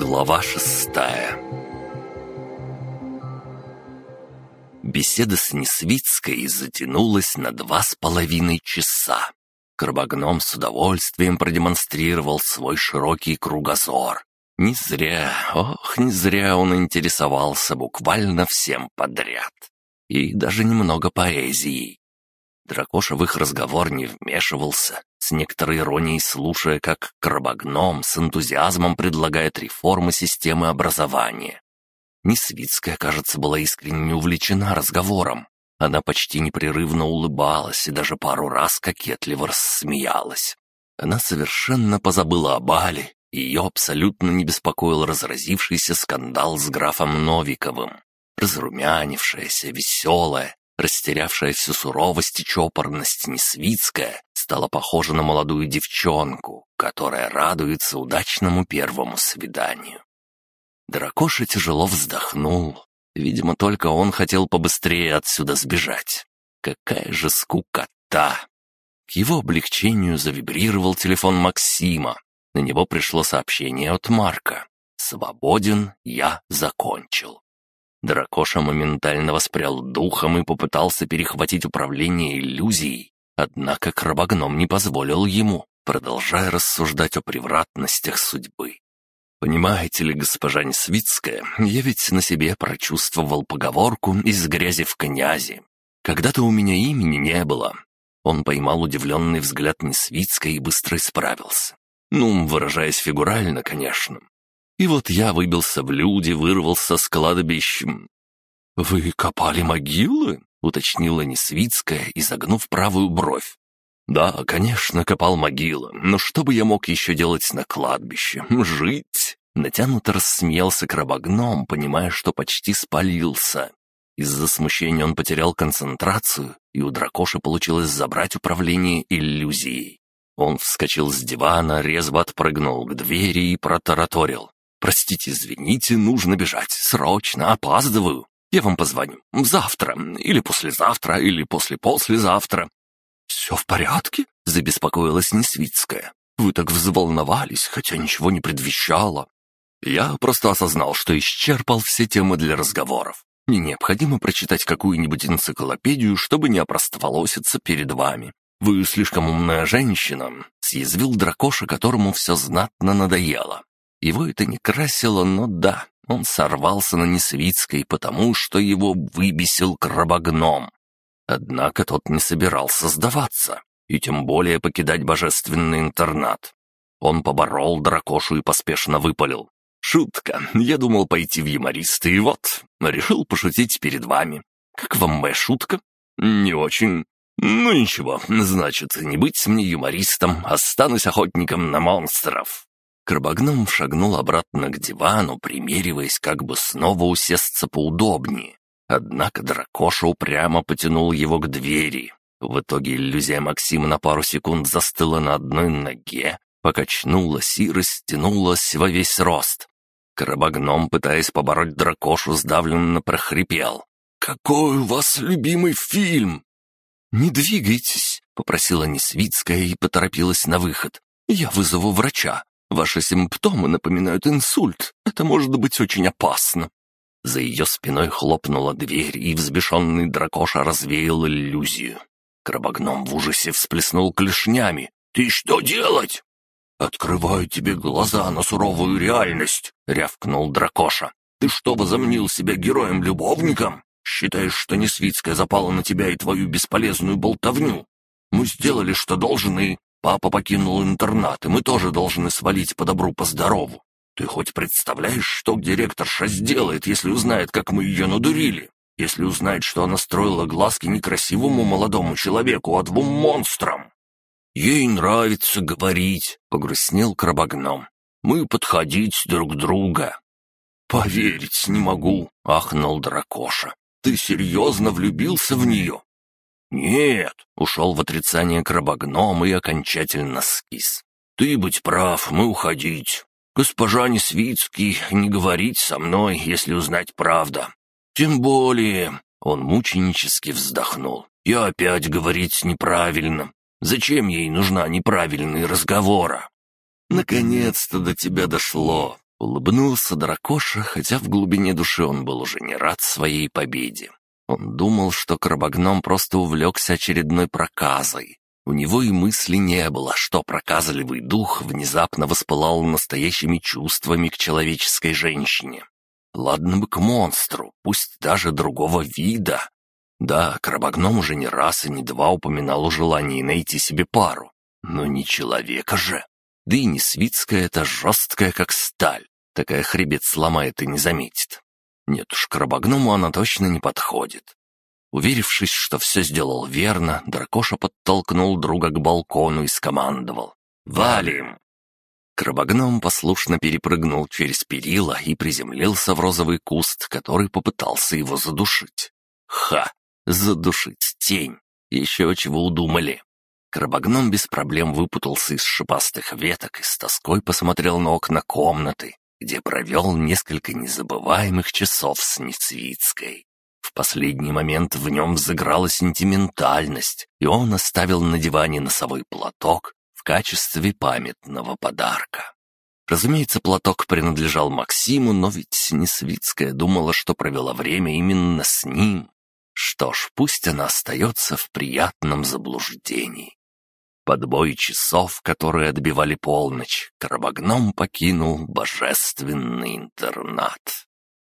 Глава шестая Беседа с Несвицкой затянулась на два с половиной часа. Крабогном с удовольствием продемонстрировал свой широкий кругозор. Не зря, ох, не зря он интересовался буквально всем подряд. И даже немного поэзией. Дракоша в их разговор не вмешивался, с некоторой иронией слушая, как крабогном с энтузиазмом предлагает реформы системы образования. Несвицкая, кажется, была искренне увлечена разговором. Она почти непрерывно улыбалась и даже пару раз кокетливо рассмеялась. Она совершенно позабыла о Бале, и ее абсолютно не беспокоил разразившийся скандал с графом Новиковым. Разрумянившаяся, веселая, растерявшая всю суровость и чопорность Несвицкая, стала похожа на молодую девчонку, которая радуется удачному первому свиданию. Дракоша тяжело вздохнул. Видимо, только он хотел побыстрее отсюда сбежать. Какая же скукота! К его облегчению завибрировал телефон Максима. На него пришло сообщение от Марка. «Свободен, я закончил». Дракоша моментально воспрял духом и попытался перехватить управление иллюзией, однако крабогном не позволил ему, продолжая рассуждать о превратностях судьбы. «Понимаете ли, госпожа Несвицкая, я ведь на себе прочувствовал поговорку «из грязи в князи». Когда-то у меня имени не было». Он поймал удивленный взгляд Несвицкой и быстро исправился. Ну, выражаясь фигурально, конечно. И вот я выбился в люди, вырвался с кладбищем. «Вы копали могилы?» — уточнила Несвицкая, изогнув правую бровь. «Да, конечно, копал могилы, но что бы я мог еще делать на кладбище? Жить?» Натянуто рассмеялся крабогном, понимая, что почти спалился. Из-за смущения он потерял концентрацию, и у дракоши получилось забрать управление иллюзией. Он вскочил с дивана, резво отпрыгнул к двери и протараторил. «Простите, извините, нужно бежать. Срочно, опаздываю. Я вам позвоню. Завтра, или послезавтра, или после-послезавтра». «Все в порядке?» — забеспокоилась Несвицкая. «Вы так взволновались, хотя ничего не предвещало». «Я просто осознал, что исчерпал все темы для разговоров. Мне необходимо прочитать какую-нибудь энциклопедию, чтобы не опростоволоситься перед вами. Вы слишком умная женщина», — съязвил дракоша, которому все знатно надоело. Его это не красило, но да, он сорвался на Несвицкой, потому что его выбесил крабогном. Однако тот не собирался сдаваться, и тем более покидать божественный интернат. Он поборол дракошу и поспешно выпалил. «Шутка. Я думал пойти в юмористы, и вот, решил пошутить перед вами. Как вам моя шутка?» «Не очень. Ну ничего, значит, не быть мне юмористом, останусь охотником на монстров». Крабогном шагнул обратно к дивану, примериваясь, как бы снова усесться поудобнее. Однако дракоша упрямо потянул его к двери. В итоге иллюзия Максима на пару секунд застыла на одной ноге, покачнулась и растянулась во весь рост. Крабогном, пытаясь побороть дракошу, сдавленно прохрипел. «Какой у вас любимый фильм?» «Не двигайтесь», — попросила Несвицкая и поторопилась на выход. «Я вызову врача. Ваши симптомы напоминают инсульт. Это может быть очень опасно». За ее спиной хлопнула дверь, и взбешенный дракоша развеял иллюзию. Крабогном в ужасе всплеснул клешнями. «Ты что делать?» «Открываю тебе глаза на суровую реальность», — рявкнул дракоша. «Ты что, возомнил себя героем-любовником? Считаешь, что Несвицкая запала на тебя и твою бесполезную болтовню? Мы сделали, что должны, Папа покинул интернат, и мы тоже должны свалить по добру, по здорову. Ты хоть представляешь, что директорша сделает, если узнает, как мы ее надурили? Если узнает, что она строила глазки некрасивому молодому человеку, а двум монстрам? Ей нравится говорить, — погрустнел крабогном. Мы подходить друг друга. Поверить не могу, — ахнул дракоша. Ты серьезно влюбился в нее? «Нет», — ушел в отрицание крабогном и окончательно скис. «Ты быть прав, мы уходить. Госпожа Несвицкий, не говорить со мной, если узнать правда. Тем более...» — он мученически вздохнул. «Я опять говорить неправильно. Зачем ей нужна неправильный разговора?» «Наконец-то до тебя дошло. Улыбнулся дракоша, хотя в глубине души он был уже не рад своей победе. Он думал, что крабогном просто увлекся очередной проказой. У него и мысли не было, что проказливый дух внезапно воспылал настоящими чувствами к человеческой женщине. Ладно бы к монстру, пусть даже другого вида. Да, крабогном уже не раз и не два упоминал о желании найти себе пару. Но не человека же. Да и не свитская это жесткая, как сталь. Такая хребет сломает и не заметит. Нет уж, крабогному она точно не подходит. Уверившись, что все сделал верно, Дракоша подтолкнул друга к балкону и скомандовал. «Валим!» Крабогном послушно перепрыгнул через перила и приземлился в розовый куст, который попытался его задушить. Ха! Задушить тень! Еще чего удумали. Крабогном без проблем выпутался из шипастых веток и с тоской посмотрел на окна комнаты, где провел несколько незабываемых часов с Нецвицкой. В последний момент в нем взыграла сентиментальность, и он оставил на диване носовой платок в качестве памятного подарка. Разумеется, платок принадлежал Максиму, но ведь Несвицкая думала, что провела время именно с ним. Что ж, пусть она остается в приятном заблуждении. Под бой часов, которые отбивали полночь, Карабагном покинул божественный интернат.